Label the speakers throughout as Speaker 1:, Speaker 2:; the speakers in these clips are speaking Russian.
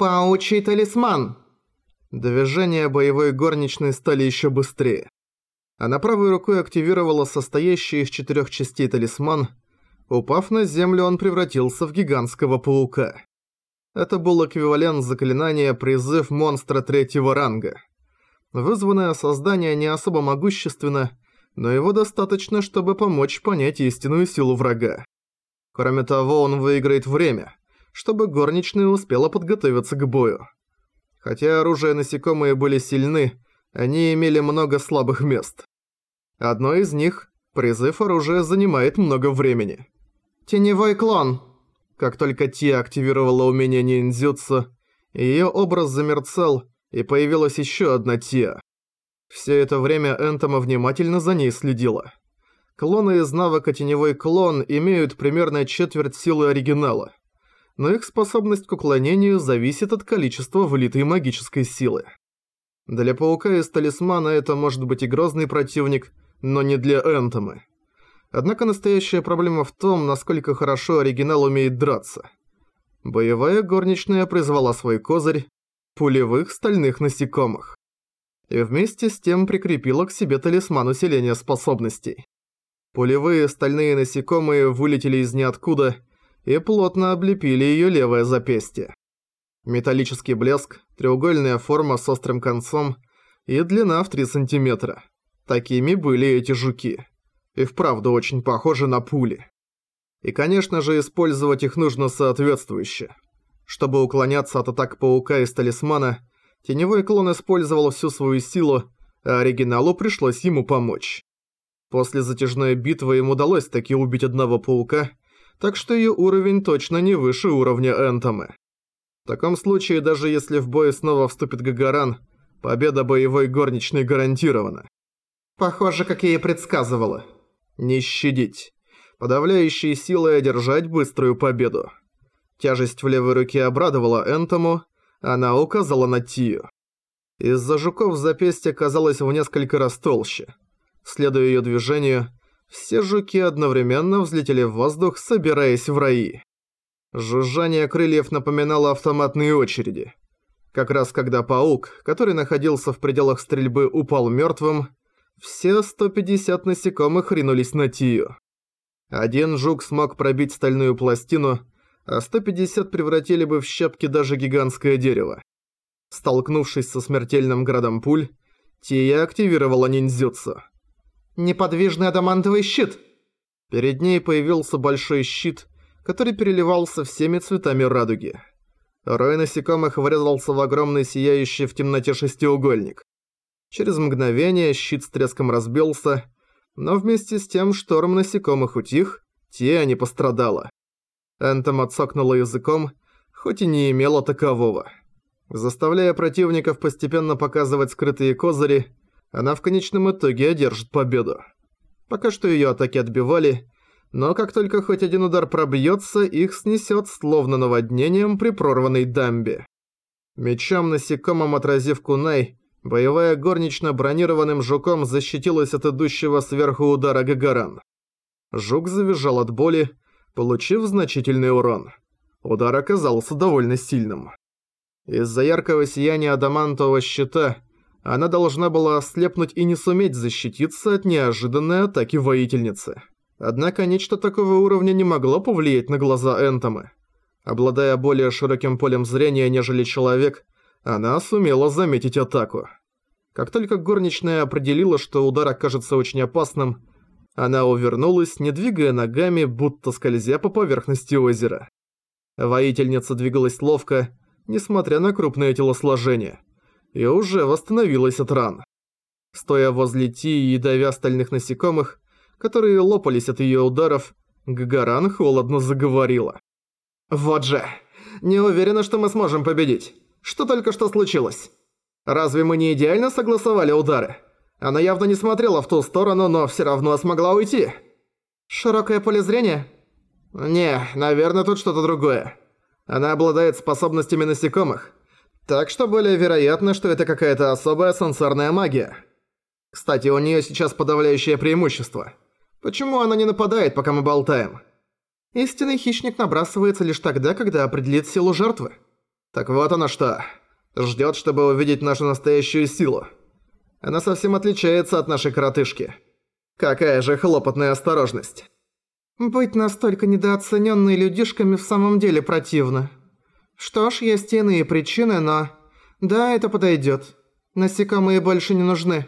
Speaker 1: «Паучий талисман!» Движения боевой горничной стали еще быстрее. Она правой рукой активировала состоящий из четырех частей талисман. Упав на землю, он превратился в гигантского паука. Это был эквивалент заклинания «Призыв монстра третьего ранга». Вызванное создание не особо могущественно, но его достаточно, чтобы помочь понять истинную силу врага. Кроме того, он выиграет время, чтобы горничная успела подготовиться к бою. Хотя оружие насекомые были сильны, они имели много слабых мест. Одно из них – призыв оружия занимает много времени. «Теневой клон!» Как только Ти активировала умение ниндзюцу, её образ замерцал, и появилась ещё одна Тия. Все это время Энтома внимательно за ней следила. Клоны из навыка Теневой Клон имеют примерно четверть силы оригинала, но их способность к уклонению зависит от количества влитой магической силы. Для Паука из Талисмана это может быть и грозный противник, но не для Энтомы. Однако настоящая проблема в том, насколько хорошо оригинал умеет драться. Боевая горничная призвала свой козырь – пулевых стальных насекомых и вместе с тем прикрепила к себе талисман усиления способностей. Пулевые стальные насекомые вылетели из ниоткуда и плотно облепили её левое запястье. Металлический блеск, треугольная форма с острым концом и длина в 3 сантиметра. Такими были эти жуки. И вправду очень похожи на пули. И, конечно же, использовать их нужно соответствующе. Чтобы уклоняться от атак паука из талисмана, Теневой клон использовал всю свою силу, а оригиналу пришлось ему помочь. После затяжной битвы им удалось таки убить одного паука, так что ее уровень точно не выше уровня Энтомы. В таком случае, даже если в бой снова вступит Гагаран, победа боевой горничной гарантирована. Похоже, как я и предсказывала. Не щадить. Подавляющей силой одержать быструю победу. Тяжесть в левой руке обрадовала Энтому, она указала на Тию. Из-за жуков запястье казалось в несколько раз толще. Следуя ее движению, все жуки одновременно взлетели в воздух, собираясь в раи. Жужжание крыльев напоминало автоматные очереди. Как раз когда паук, который находился в пределах стрельбы, упал мертвым, все 150 насекомых ринулись на Тию. Один жук смог пробить стальную пластину, а 150 превратили бы в щепки даже гигантское дерево. Столкнувшись со смертельным градом пуль, Тия активировала ниндзюцу. «Неподвижный адамантовый щит!» Перед ней появился большой щит, который переливался всеми цветами радуги. Рой насекомых врезался в огромный сияющий в темноте шестиугольник. Через мгновение щит с треском разбился, но вместе с тем шторм насекомых утих, Тия не пострадала. Энтом отсокнула языком, хоть и не имела такового. Заставляя противников постепенно показывать скрытые козыри, она в конечном итоге одержит победу. Пока что её атаки отбивали, но как только хоть один удар пробьётся, их снесёт словно наводнением при прорванной дамбе. Мечом насекомым отразив кунай, боевая горничная бронированным жуком защитилась от идущего сверху удара Гагаран. Жук завизжал от боли, получив значительный урон. Удар оказался довольно сильным. Из-за яркого сияния адамантового щита она должна была ослепнуть и не суметь защититься от неожиданной атаки воительницы. Однако нечто такого уровня не могло повлиять на глаза Энтомы. Обладая более широким полем зрения, нежели человек, она сумела заметить атаку. Как только горничная определила, что удар окажется очень опасным, она увернулась, не двигая ногами, будто скользя по поверхности озера. Воительница двигалась ловко, несмотря на крупное телосложение, и уже восстановилась от ран. Стоя возле Ти и давя остальных насекомых, которые лопались от ее ударов, Гагаран холодно заговорила. «Вот же! Не уверена, что мы сможем победить. Что только что случилось? Разве мы не идеально согласовали удары?» Она явно не смотрела в ту сторону, но все равно смогла уйти. Широкое поле зрения? Не, наверное, тут что-то другое. Она обладает способностями насекомых. Так что более вероятно, что это какая-то особая сенсорная магия. Кстати, у нее сейчас подавляющее преимущество. Почему она не нападает, пока мы болтаем? Истинный хищник набрасывается лишь тогда, когда определит силу жертвы. Так вот она что. Ждёт, чтобы увидеть нашу настоящую силу. Она совсем отличается от нашей коротышки. Какая же хлопотная осторожность.
Speaker 2: Быть настолько недооценённой людишками в самом деле противно. Что ж, есть иные причины, но... Да, это подойдёт. Насекомые больше не нужны.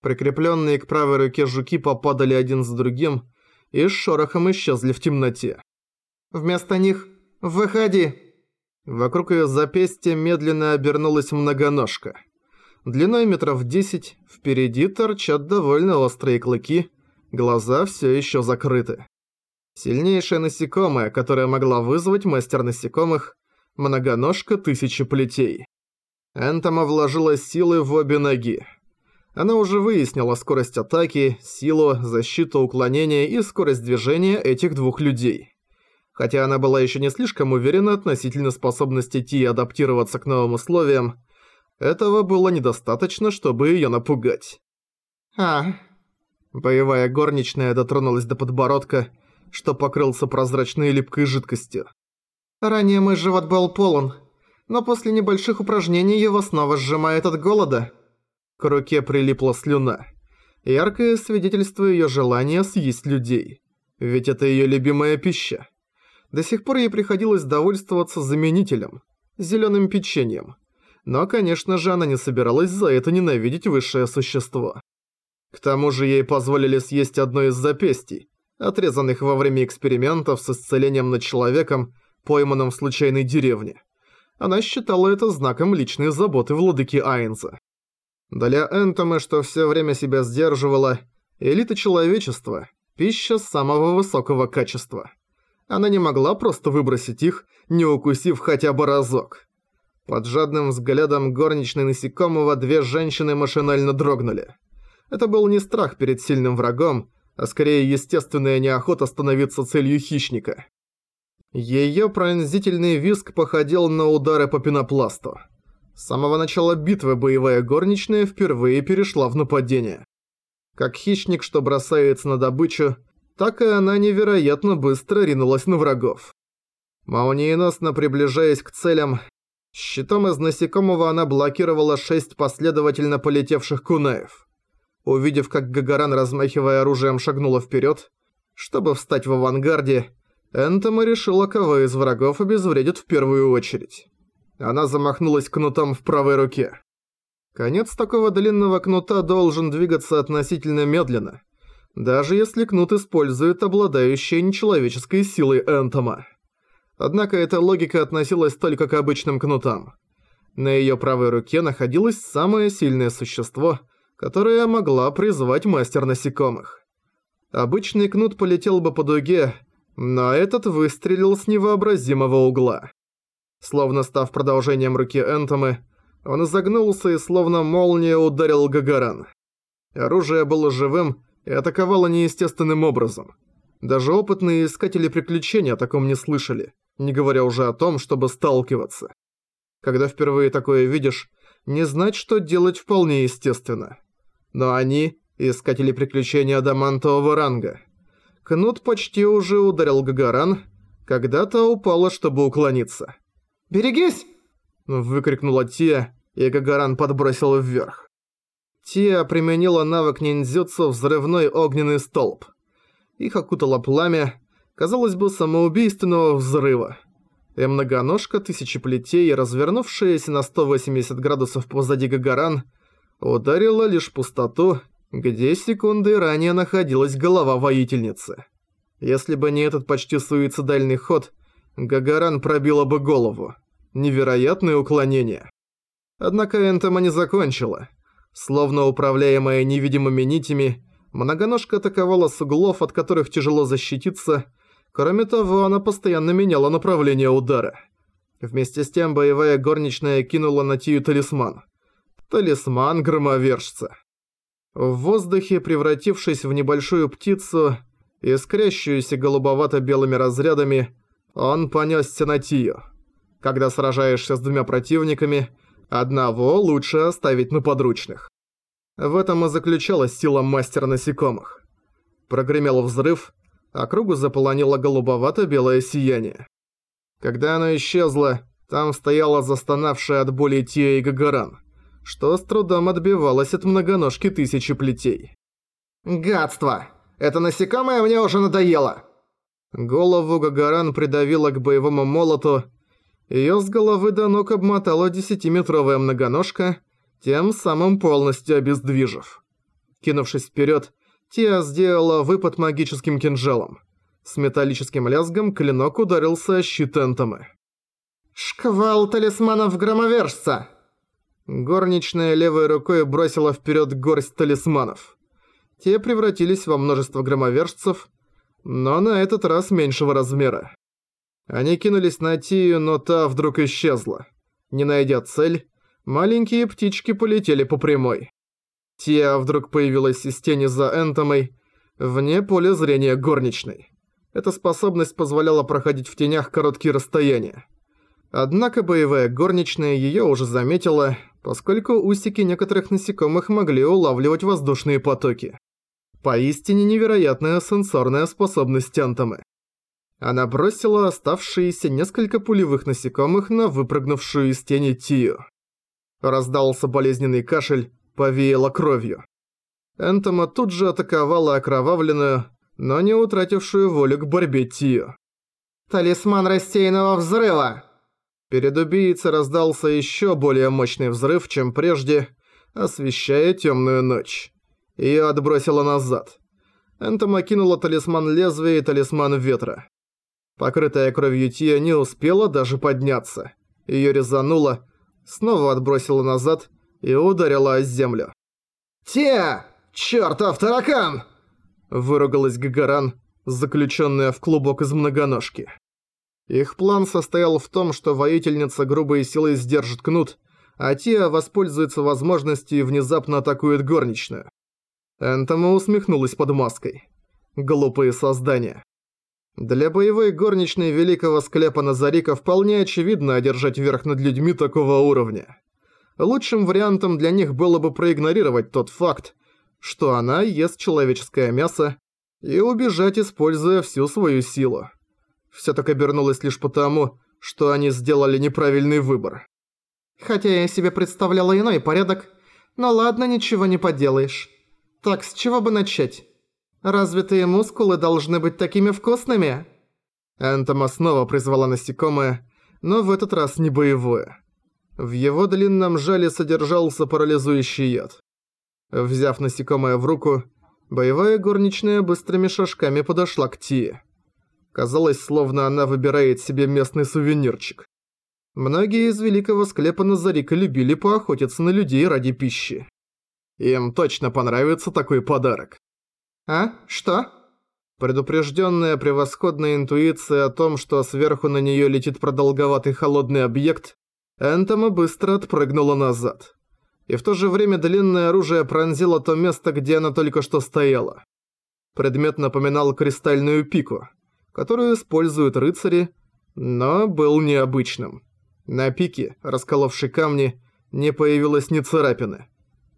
Speaker 1: Прикреплённые к правой руке жуки попадали один за другим и с шорохом исчезли в темноте.
Speaker 2: Вместо них «Выходи!»
Speaker 1: Вокруг её запястья медленно обернулась многоножка. Длиной метров десять, впереди торчат довольно острые клыки, глаза всё ещё закрыты. Сильнейшая насекомая, которая могла вызвать мастер насекомых, многоножка тысячи плетей. Энтома вложила силы в обе ноги. Она уже выяснила скорость атаки, силу, защиту, уклонение и скорость движения этих двух людей. Хотя она была еще не слишком уверена относительно способности Ти адаптироваться к новым условиям, этого было недостаточно, чтобы ее напугать.
Speaker 2: «А...»
Speaker 1: Боевая горничная дотронулась до подбородка, что покрылся прозрачной липкой жидкостью.
Speaker 2: «Ранее мой живот был полон, но после небольших упражнений его снова сжимает от голода».
Speaker 1: К руке прилипла слюна. Яркое свидетельство ее желания съесть людей. Ведь это ее любимая пища. До сих пор ей приходилось довольствоваться заменителем, зеленым печеньем. Но, конечно же, она не собиралась за это ненавидеть высшее существо. К тому же ей позволили съесть одно из запястий, отрезанных во время экспериментов с исцелением над человеком, пойманным в случайной деревне. Она считала это знаком личной заботы владыки Айнза. Для Энтомы, что все время себя сдерживала, элита человечества – пища самого высокого качества. Она не могла просто выбросить их, не укусив хотя бы разок. Под жадным взглядом горничной насекомого две женщины машинально дрогнули. Это был не страх перед сильным врагом, а скорее естественная неохота становиться целью хищника. Её пронзительный визг походил на удары по пенопласту. С самого начала битвы боевая горничная впервые перешла в нападение. Как хищник, что бросается на добычу, так и она невероятно быстро ринулась на врагов. Молниеносно приближаясь к целям, щитом из насекомого она блокировала шесть последовательно полетевших кунаев. Увидев, как Гагаран, размахивая оружием, шагнула вперед, чтобы встать в авангарде, Энтома решила, кого из врагов обезвредит в первую очередь. Она замахнулась кнутом в правой руке. Конец такого длинного кнута должен двигаться относительно медленно, даже если кнут использует обладающий нечеловеческой силой Энтома. Однако эта логика относилась только к обычным кнутам. На её правой руке находилось самое сильное существо, которое могла призвать мастер насекомых. Обычный кнут полетел бы по дуге, но этот выстрелил с невообразимого угла. Словно став продолжением руки Энтомы, он изогнулся и словно молния ударил Гагаран. Оружие было живым и атаковало неестественным образом. Даже опытные искатели приключений о таком не слышали, не говоря уже о том, чтобы сталкиваться. Когда впервые такое видишь, не знать, что делать вполне естественно. Но они – искатели приключений адамантового ранга. Кнут почти уже ударил Гагаран, когда-то упала, чтобы уклониться.
Speaker 2: «Берегись!»
Speaker 1: – выкрикнула Тия, и Гагаран подбросил вверх. Тия применила навык ниндзюцу «Взрывной огненный столб». Их окутало пламя, казалось бы, самоубийственного взрыва. И многоножка тысячи плетей, развернувшаяся на 180 градусов позади Гагаран, ударила лишь пустоту, где секунды ранее находилась голова воительницы. Если бы не этот почти суицидальный ход – Гагаран пробила бы голову. Невероятное уклонение. Однако Энтома не закончила. Словно управляемая невидимыми нитями, многоножка атаковала с углов, от которых тяжело защититься. Кроме того, она постоянно меняла направление удара. Вместе с тем боевая горничная кинула на Тию талисман. Талисман громовержца. В воздухе, превратившись в небольшую птицу, искрящуюся голубовато-белыми разрядами, он понесся на Тию. Когда сражаешься с двумя противниками, одного лучше оставить на подручных. В этом и заключалась сила мастера насекомых. Прогремел взрыв, а кругу заполонило голубовато-белое сияние. Когда оно исчезло, Там стояла застонавшая от боли Тия и Гагаран, что с трудом отбивалась от многоножки тысячи плетей.
Speaker 2: «Гадство! Это насекомое мне уже надоело!»
Speaker 1: Голову Гагаран придавило к боевому молоту, её с головы до ног обмотала десятиметровая многоножка, тем самым полностью обездвижив. Кинувшись вперёд, Тия сделала выпад магическим кинжалом. С металлическим лязгом клинок ударился о щит Энтомы.
Speaker 2: «Шквал талисманов громовержца!»
Speaker 1: Горничная левой рукой бросила вперед горсть талисманов. Те превратились во множество громовержцев, но на этот раз меньшего размера. Они кинулись на Тию, но та вдруг исчезла. Не найдя цель, маленькие птички полетели по прямой. Тия вдруг появилась из тени за Энтомой, вне поля зрения горничной. Эта способность позволяла проходить в тенях короткие расстояния. Однако боевая горничная её уже заметила, поскольку усики некоторых насекомых могли улавливать воздушные потоки. Поистине невероятная сенсорная способность Антомы. Она бросила оставшиеся несколько пулевых насекомых на выпрыгнувшую из тени Тию. Раздался болезненный кашель, повеяло кровью. Энтома тут же атаковала окровавленную, но не утратившую волю к борьбе Тию.
Speaker 2: «Талисман рассеянного взрыва!»
Speaker 1: Перед убийцей раздался еще более мощный взрыв, чем прежде, освещая темную ночь. Её отбросило назад. Энтом окинула талисман лезвия и талисман ветра. Покрытая кровью Тия не успела даже подняться. Её резануло, снова отбросило назад и ударила о землю.
Speaker 2: «Тия! Чёртов таракан!»
Speaker 1: Выругалась Гагаран, заключенная в клубок из многоножки. Их план состоял в том, что воительница грубой силой сдержит кнут, а Тия воспользуется возможностью и внезапно атакует горничную. Энтома усмехнулась под маской. Глупые создания. Для боевой горничной великого склепа Назарика вполне очевидно одержать верх над людьми такого уровня. Лучшим вариантом для них было бы проигнорировать тот факт, что она ест человеческое мясо, и убежать, используя всю свою силу. Всё так обернулось лишь потому, что они сделали неправильный выбор.
Speaker 2: Хотя я себе представляла иной порядок, но ладно, ничего не поделаешь. Так, с чего бы начать? Развитые мускулы должны быть такими вкусными.
Speaker 1: Энтома снова призвала насекомое, но в этот раз не боевое. В его длинном жале содержался парализующий яд. Взяв насекомое в руку, боевая горничная быстрыми шажками подошла к Тие. Казалось, словно она выбирает себе местный сувенирчик. Многие из великого склепа Назарика любили поохотиться на людей ради пищи. Им точно понравится такой подарок.
Speaker 2: «А? Что?»
Speaker 1: Предупрежденная превосходная интуиция о том, что сверху на нее летит продолговатый холодный объект, Энтома быстро отпрыгнула назад. И в то же время длинное оружие пронзило то место, где она только что стояла. Предмет напоминал кристальную пику, которую используют рыцари, но был необычным. На пике, расколовшей камни, не появилось ни царапины.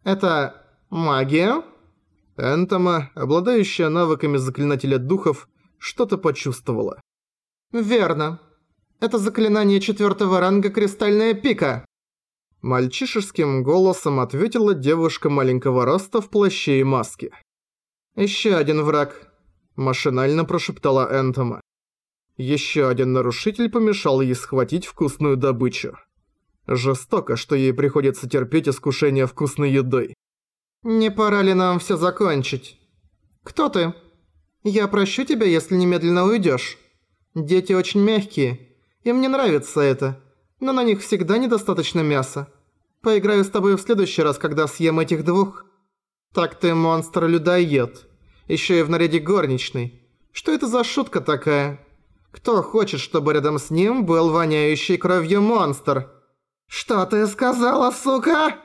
Speaker 2: Это магия?
Speaker 1: Энтома, обладающая навыками заклинателя духов, что-то почувствовала.
Speaker 2: Верно. Это заклинание четвертого ранга «Кристальная пика».
Speaker 1: Мальчишеским голосом ответила девушка маленького роста в плаще и маске. «Еще один враг», – машинально прошептала Энтома. Еще один нарушитель помешал ей схватить вкусную добычу. Жестоко, что ей приходится терпеть искушение вкусной едой.
Speaker 2: «Не пора ли нам все закончить?» «Кто ты?» «Я прощу тебя, если немедленно уйдешь. Дети очень мягкие, и мне нравится это, но на них всегда недостаточно мяса. Поиграю с тобой в следующий раз, когда съем этих двух. Так ты монстр-людоед, еще и в наряде горничной. Что это за шутка такая? Кто хочет, чтобы рядом с ним был воняющий кровью монстр?» «Что ты сказала, сука?»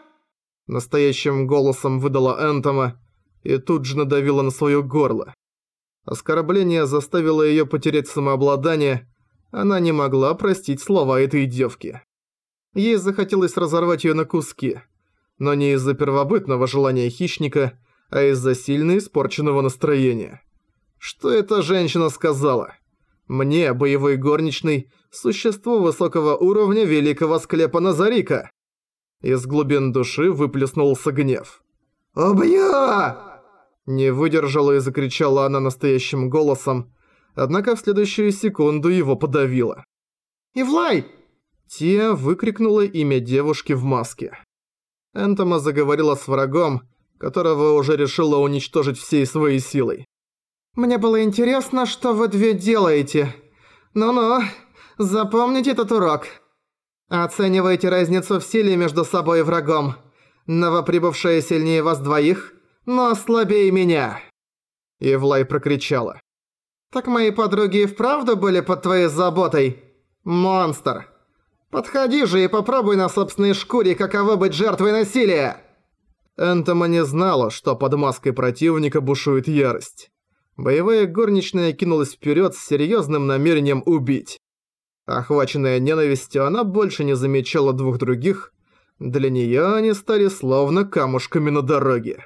Speaker 1: Настоящим голосом выдала Энтома и тут же надавила на своё горло. Оскорбление заставило её потерять самообладание, она не могла простить слова этой девки. Ей захотелось разорвать её на куски, но не из-за первобытного желания хищника, а из-за сильно испорченного настроения. Что эта женщина сказала? Мне, боевой горничный, существо высокого уровня великого склепа Назарика. Из глубин души выплеснулся гнев.
Speaker 2: «Убью!»
Speaker 1: Не выдержала и закричала она настоящим голосом, однако в следующую секунду его подавила.
Speaker 2: «Ивлай!»
Speaker 1: Тия выкрикнула имя девушки в маске. Энтома заговорила с врагом, которого уже решила уничтожить всей своей силой.
Speaker 2: «Мне было интересно, что вы две делаете. Ну-ну, запомните этот урок. Оценивайте разницу в силе между собой и врагом. Новоприбывшая сильнее вас двоих, но слабее меня».
Speaker 1: Ивлай прокричала.
Speaker 2: «Так мои подруги и вправду были под твоей заботой? Монстр! Подходи же и попробуй на собственной шкуре, каково быть жертвой насилия!»
Speaker 1: Энтома не знала, что под маской противника бушует ярость. Боевая горничная кинулась вперед с серьезным намерением убить. Охваченная ненавистью, она больше не замечала двух других. Для нее они стали словно камушками на дороге.